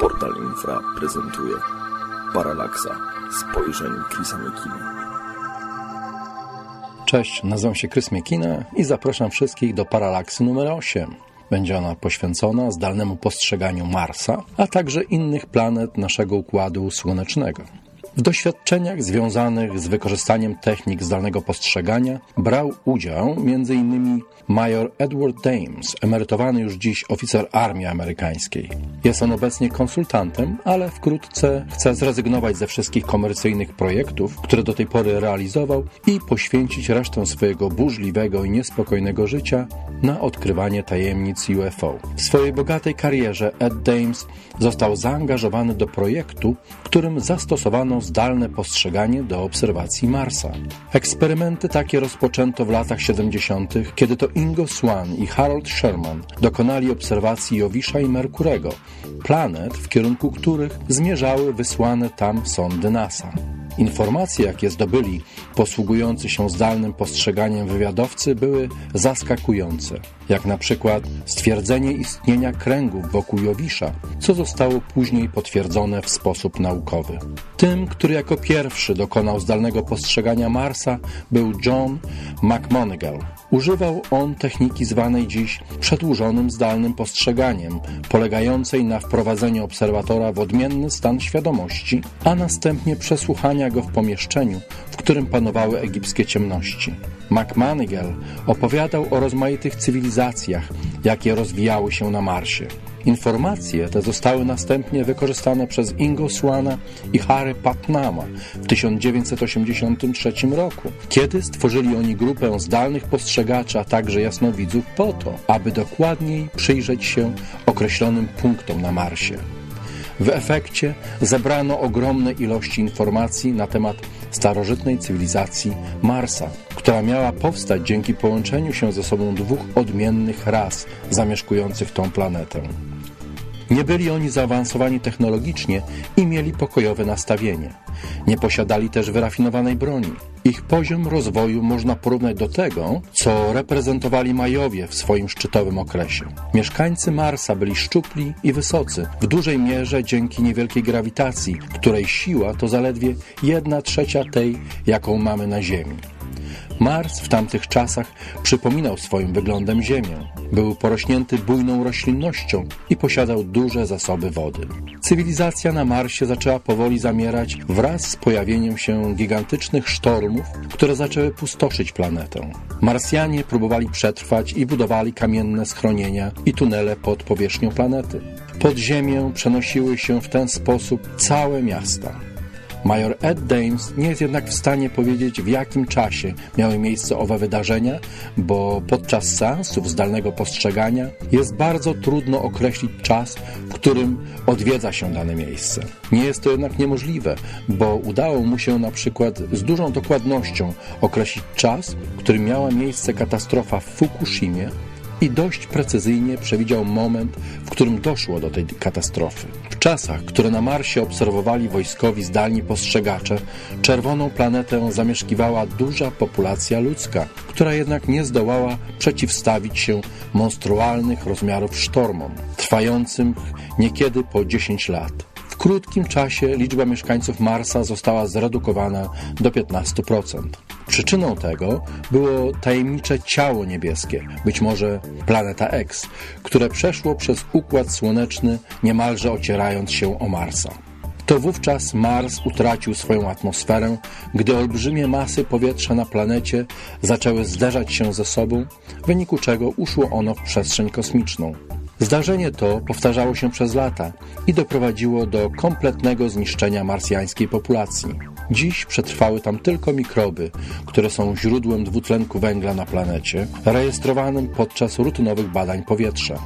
Portal Infra prezentuje Paralaksa spojrzeń Chrisa Mekina. Cześć, nazywam się Chris Miekina i zapraszam wszystkich do Paralaksy numer 8. Będzie ona poświęcona zdalnemu postrzeganiu Marsa, a także innych planet naszego Układu Słonecznego. W doświadczeniach związanych z wykorzystaniem technik zdalnego postrzegania brał udział m.in. major Edward Dames, emerytowany już dziś oficer armii amerykańskiej. Jest on obecnie konsultantem, ale wkrótce chce zrezygnować ze wszystkich komercyjnych projektów, które do tej pory realizował i poświęcić resztę swojego burzliwego i niespokojnego życia na odkrywanie tajemnic UFO. W swojej bogatej karierze Ed Dames został zaangażowany do projektu, którym zastosowano zdalne postrzeganie do obserwacji Marsa. Eksperymenty takie rozpoczęto w latach 70., kiedy to Ingo Swan i Harold Sherman dokonali obserwacji Jowisza i Merkurego, planet, w kierunku których zmierzały wysłane tam sondy NASA. Informacje, jakie zdobyli posługujący się zdalnym postrzeganiem wywiadowcy, były zaskakujące, jak na przykład stwierdzenie istnienia kręgów wokół Jowisza, co zostało później potwierdzone w sposób naukowy. Tym, który jako pierwszy dokonał zdalnego postrzegania Marsa, był John McMonigal. Używał on techniki zwanej dziś przedłużonym zdalnym postrzeganiem, polegającej na wprowadzeniu obserwatora w odmienny stan świadomości, a następnie go w pomieszczeniu, w którym panowały egipskie ciemności. McManigal opowiadał o rozmaitych cywilizacjach, jakie rozwijały się na Marsie. Informacje te zostały następnie wykorzystane przez Ingo Swana i Harry Putnama w 1983 roku, kiedy stworzyli oni grupę zdalnych postrzegaczy, a także jasnowidzów po to, aby dokładniej przyjrzeć się określonym punktom na Marsie. W efekcie zebrano ogromne ilości informacji na temat starożytnej cywilizacji Marsa, która miała powstać dzięki połączeniu się ze sobą dwóch odmiennych ras zamieszkujących tą planetę. Nie byli oni zaawansowani technologicznie i mieli pokojowe nastawienie. Nie posiadali też wyrafinowanej broni. Ich poziom rozwoju można porównać do tego, co reprezentowali Majowie w swoim szczytowym okresie. Mieszkańcy Marsa byli szczupli i wysocy, w dużej mierze dzięki niewielkiej grawitacji, której siła to zaledwie jedna trzecia tej, jaką mamy na Ziemi. Mars w tamtych czasach przypominał swoim wyglądem Ziemię. Był porośnięty bujną roślinnością i posiadał duże zasoby wody. Cywilizacja na Marsie zaczęła powoli zamierać wraz z pojawieniem się gigantycznych sztormów, które zaczęły pustoszyć planetę. Marsjanie próbowali przetrwać i budowali kamienne schronienia i tunele pod powierzchnią planety. Pod ziemię przenosiły się w ten sposób całe miasta. Major Ed Dames nie jest jednak w stanie powiedzieć, w jakim czasie miały miejsce owe wydarzenia, bo podczas seansów zdalnego postrzegania jest bardzo trudno określić czas, w którym odwiedza się dane miejsce. Nie jest to jednak niemożliwe, bo udało mu się na przykład z dużą dokładnością określić czas, w którym miała miejsce katastrofa w Fukushimie, i dość precyzyjnie przewidział moment, w którym doszło do tej katastrofy. W czasach, które na Marsie obserwowali wojskowi zdalni postrzegacze, czerwoną planetę zamieszkiwała duża populacja ludzka, która jednak nie zdołała przeciwstawić się monstrualnych rozmiarów sztormom, trwającym niekiedy po 10 lat. W krótkim czasie liczba mieszkańców Marsa została zredukowana do 15%. Przyczyną tego było tajemnicze ciało niebieskie, być może planeta X, które przeszło przez Układ Słoneczny, niemalże ocierając się o Marsa. To wówczas Mars utracił swoją atmosferę, gdy olbrzymie masy powietrza na planecie zaczęły zderzać się ze sobą, w wyniku czego uszło ono w przestrzeń kosmiczną. Zdarzenie to powtarzało się przez lata i doprowadziło do kompletnego zniszczenia marsjańskiej populacji. Dziś przetrwały tam tylko mikroby, które są źródłem dwutlenku węgla na planecie, rejestrowanym podczas rutynowych badań powietrza.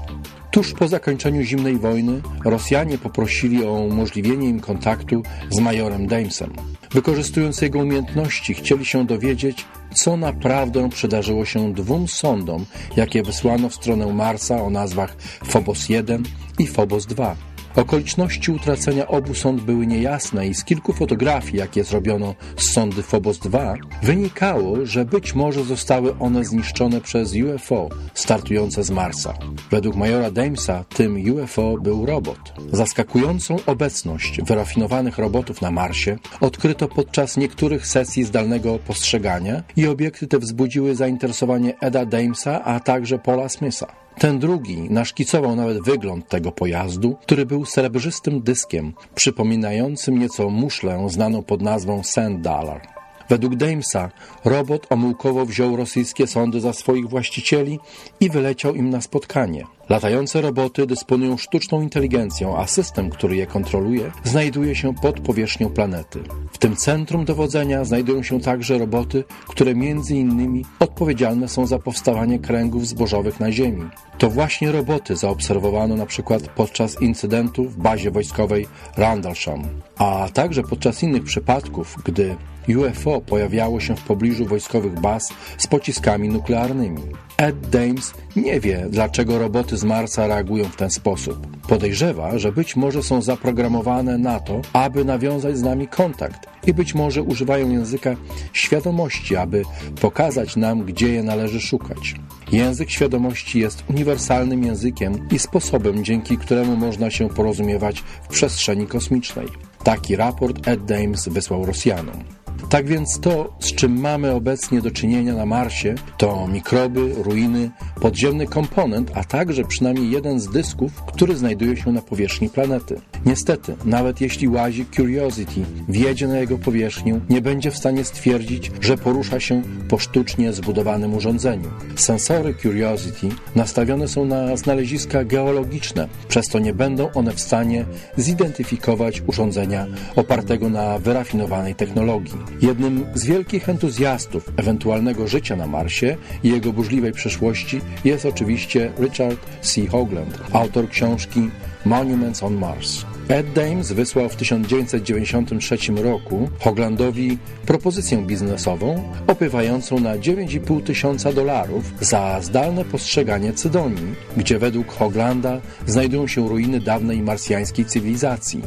Tuż po zakończeniu zimnej wojny Rosjanie poprosili o umożliwienie im kontaktu z majorem Damesem. Wykorzystując jego umiejętności, chcieli się dowiedzieć, co naprawdę przydarzyło się dwóm sondom, jakie wysłano w stronę Marsa o nazwach Phobos 1 i Phobos 2 Okoliczności utracenia obu sond były niejasne i z kilku fotografii, jakie zrobiono z sondy Phobos 2, wynikało, że być może zostały one zniszczone przez UFO startujące z Marsa. Według majora Damesa tym UFO był robot. Zaskakującą obecność wyrafinowanych robotów na Marsie odkryto podczas niektórych sesji zdalnego postrzegania i obiekty te wzbudziły zainteresowanie Eda Damesa, a także Paula Smitha. Ten drugi naszkicował nawet wygląd tego pojazdu, który był srebrzystym dyskiem, przypominającym nieco muszlę znaną pod nazwą Sand Dollar. Według Damesa robot omyłkowo wziął rosyjskie sądy za swoich właścicieli i wyleciał im na spotkanie. Latające roboty dysponują sztuczną inteligencją, a system, który je kontroluje, znajduje się pod powierzchnią planety. W tym centrum dowodzenia znajdują się także roboty, które między innymi odpowiedzialne są za powstawanie kręgów zbożowych na Ziemi. To właśnie roboty zaobserwowano na przykład podczas incydentu w bazie wojskowej Randalsham, a także podczas innych przypadków, gdy UFO pojawiało się w pobliżu wojskowych baz z pociskami nuklearnymi. Ed Dames nie wie, dlaczego roboty z Marsa reagują w ten sposób. Podejrzewa, że być może są zaprogramowane na to, aby nawiązać z nami kontakt i być może używają języka świadomości, aby pokazać nam, gdzie je należy szukać. Język świadomości jest uniwersalnym językiem i sposobem, dzięki któremu można się porozumiewać w przestrzeni kosmicznej. Taki raport Ed Dames wysłał Rosjanom. Tak więc to, z czym mamy obecnie do czynienia na Marsie, to mikroby, ruiny, podziemny komponent, a także przynajmniej jeden z dysków, który znajduje się na powierzchni planety. Niestety, nawet jeśli łazik Curiosity wjedzie na jego powierzchnię, nie będzie w stanie stwierdzić, że porusza się po sztucznie zbudowanym urządzeniu. Sensory Curiosity nastawione są na znaleziska geologiczne, przez to nie będą one w stanie zidentyfikować urządzenia opartego na wyrafinowanej technologii. Jednym z wielkich entuzjastów ewentualnego życia na Marsie i jego burzliwej przeszłości jest oczywiście Richard C. Hoagland, autor książki Monuments on Mars. Ed Dames wysłał w 1993 roku Hoglandowi propozycję biznesową opiewającą na 9,5 tysiąca dolarów za zdalne postrzeganie Cydonii, gdzie według Hoglanda znajdują się ruiny dawnej marsjańskiej cywilizacji.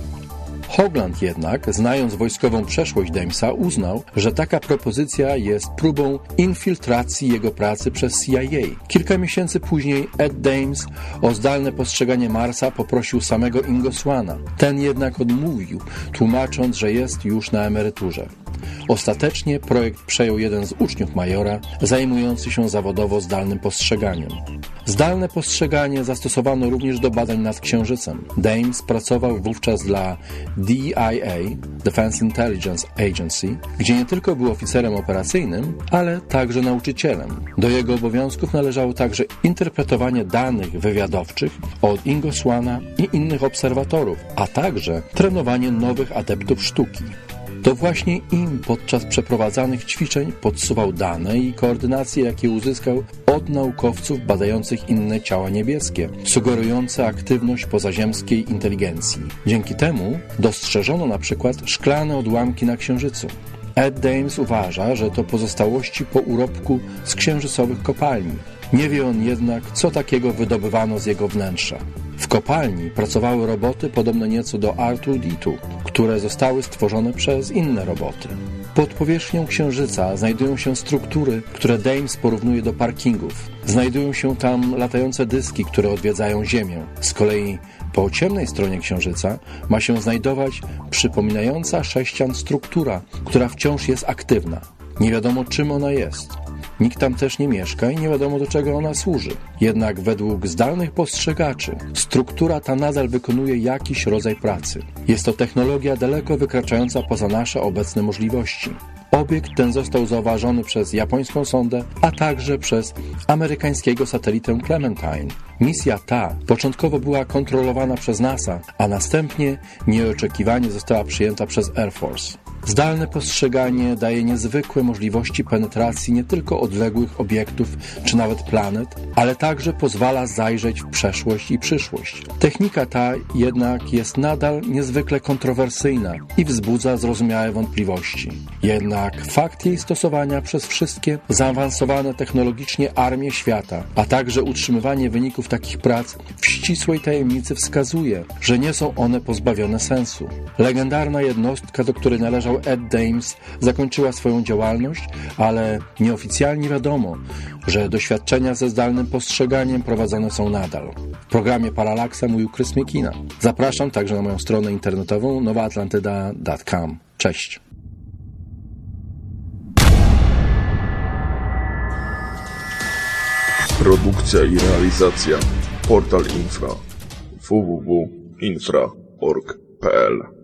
Hogland jednak, znając wojskową przeszłość Damesa, uznał, że taka propozycja jest próbą infiltracji jego pracy przez CIA. Kilka miesięcy później Ed Dames o zdalne postrzeganie Marsa poprosił samego Ingosłana. Ten jednak odmówił, tłumacząc, że jest już na emeryturze. Ostatecznie projekt przejął jeden z uczniów majora, zajmujący się zawodowo zdalnym postrzeganiem. Zdalne postrzeganie zastosowano również do badań nad Księżycem. Dames pracował wówczas dla DIA, Defense Intelligence Agency, gdzie nie tylko był oficerem operacyjnym, ale także nauczycielem. Do jego obowiązków należało także interpretowanie danych wywiadowczych od Ingosłana i innych obserwatorów, a także trenowanie nowych adeptów sztuki. To właśnie im podczas przeprowadzanych ćwiczeń podsuwał dane i koordynacje, jakie uzyskał od naukowców badających inne ciała niebieskie, sugerujące aktywność pozaziemskiej inteligencji. Dzięki temu dostrzeżono na przykład szklane odłamki na Księżycu. Ed Dames uważa, że to pozostałości po urobku z księżycowych kopalni. Nie wie on jednak, co takiego wydobywano z jego wnętrza. W kopalni pracowały roboty podobne nieco do R2D2, które zostały stworzone przez inne roboty. Pod powierzchnią Księżyca znajdują się struktury, które Dames porównuje do parkingów. Znajdują się tam latające dyski, które odwiedzają Ziemię. Z kolei po ciemnej stronie Księżyca ma się znajdować przypominająca sześcian struktura, która wciąż jest aktywna. Nie wiadomo czym ona jest. Nikt tam też nie mieszka i nie wiadomo do czego ona służy. Jednak według zdalnych postrzegaczy struktura ta nadal wykonuje jakiś rodzaj pracy. Jest to technologia daleko wykraczająca poza nasze obecne możliwości. Obiekt ten został zauważony przez japońską sondę, a także przez amerykańskiego satelitę Clementine. Misja ta początkowo była kontrolowana przez NASA, a następnie nieoczekiwanie została przyjęta przez Air Force. Zdalne postrzeganie daje niezwykłe możliwości penetracji nie tylko odległych obiektów czy nawet planet, ale także pozwala zajrzeć w przeszłość i przyszłość. Technika ta jednak jest nadal niezwykle kontrowersyjna i wzbudza zrozumiałe wątpliwości. Jednak fakt jej stosowania przez wszystkie zaawansowane technologicznie armie świata, a także utrzymywanie wyników takich prac w ścisłej tajemnicy wskazuje, że nie są one pozbawione sensu. Legendarna jednostka, do której należał Ed Dames, zakończyła swoją działalność, ale nieoficjalnie wiadomo, że doświadczenia ze zdalnym postrzeganiem prowadzone są nadal. W programie Paralaksa mówił Chris Miekina. Zapraszam także na moją stronę internetową nowaatlantyda.com. Cześć! Produkcja i realizacja Portal Infra www.infra.org.pl